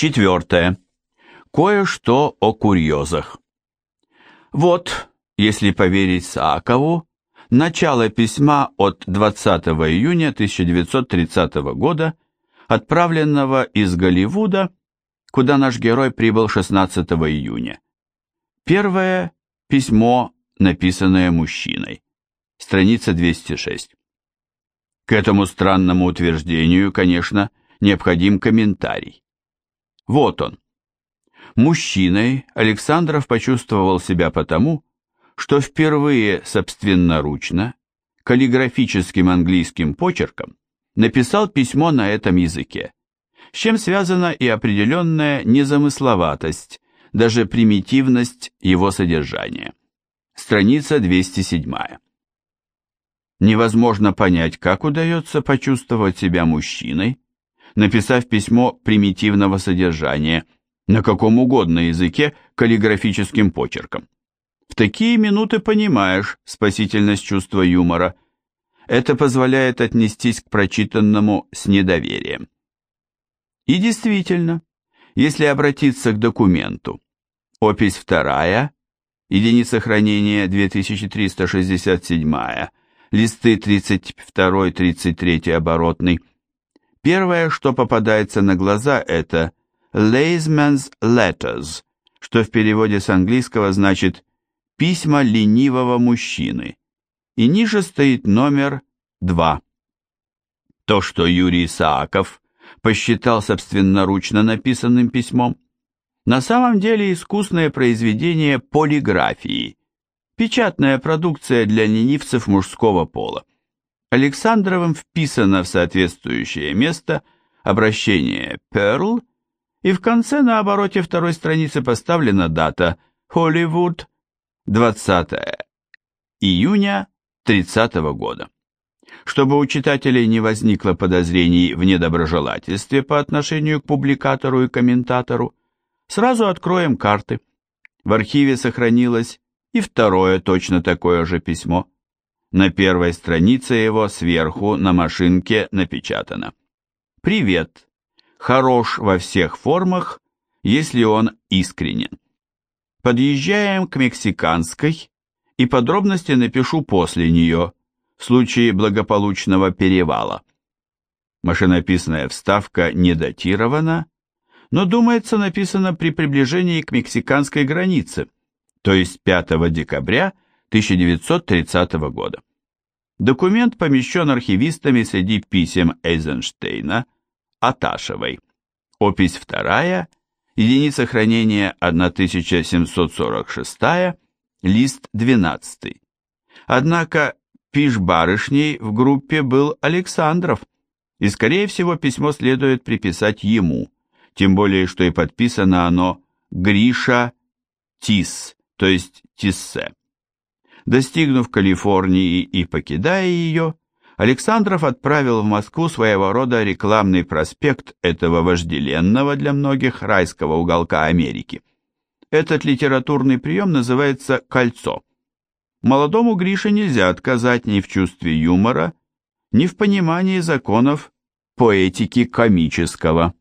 Четвертое. Кое-что о курьезах. Вот, если поверить Саакову, начало письма от 20 июня 1930 года, отправленного из Голливуда, куда наш герой прибыл 16 июня. Первое письмо, написанное мужчиной. Страница 206. К этому странному утверждению, конечно, необходим комментарий. Вот он. Мужчиной Александров почувствовал себя потому, что впервые собственноручно, каллиграфическим английским почерком, написал письмо на этом языке, с чем связана и определенная незамысловатость, даже примитивность его содержания. Страница 207. Невозможно понять, как удается почувствовать себя мужчиной, написав письмо примитивного содержания, на каком угодно языке каллиграфическим почерком. В такие минуты понимаешь спасительность чувства юмора. Это позволяет отнестись к прочитанному с недоверием. И действительно, если обратиться к документу, опись вторая, единица хранения 2367, листы 32-33 оборотный, первое, что попадается на глаза, это Lazeman's Letters, что в переводе с английского значит Письма ленивого мужчины. И ниже стоит номер 2. То, что Юрий Сааков посчитал собственноручно написанным письмом, на самом деле искусное произведение полиграфии, печатная продукция для ленивцев мужского пола. Александровым вписано в соответствующее место обращение «Перл», и в конце на обороте второй страницы поставлена дата «Холливуд 20 июня 30 года. Чтобы у читателей не возникло подозрений в недоброжелательстве по отношению к публикатору и комментатору, сразу откроем карты. В архиве сохранилось и второе точно такое же письмо. На первой странице его сверху на машинке напечатано. «Привет. Хорош во всех формах, если он искренен. Подъезжаем к Мексиканской, и подробности напишу после нее, в случае благополучного перевала. Машинописная вставка не датирована, но, думается, написана при приближении к мексиканской границе, то есть 5 декабря 1930 года. Документ помещен архивистами среди писем Эйзенштейна, Аташевой. Опись вторая – единица хранения 1746, лист 12. Однако пиш барышней в группе был Александров, и, скорее всего, письмо следует приписать ему, тем более, что и подписано оно Гриша Тис, то есть Тиссе. Достигнув Калифорнии и покидая ее, Александров отправил в Москву своего рода рекламный проспект этого вожделенного для многих райского уголка Америки. Этот литературный прием называется «кольцо». Молодому Грише нельзя отказать ни в чувстве юмора, ни в понимании законов поэтики комического.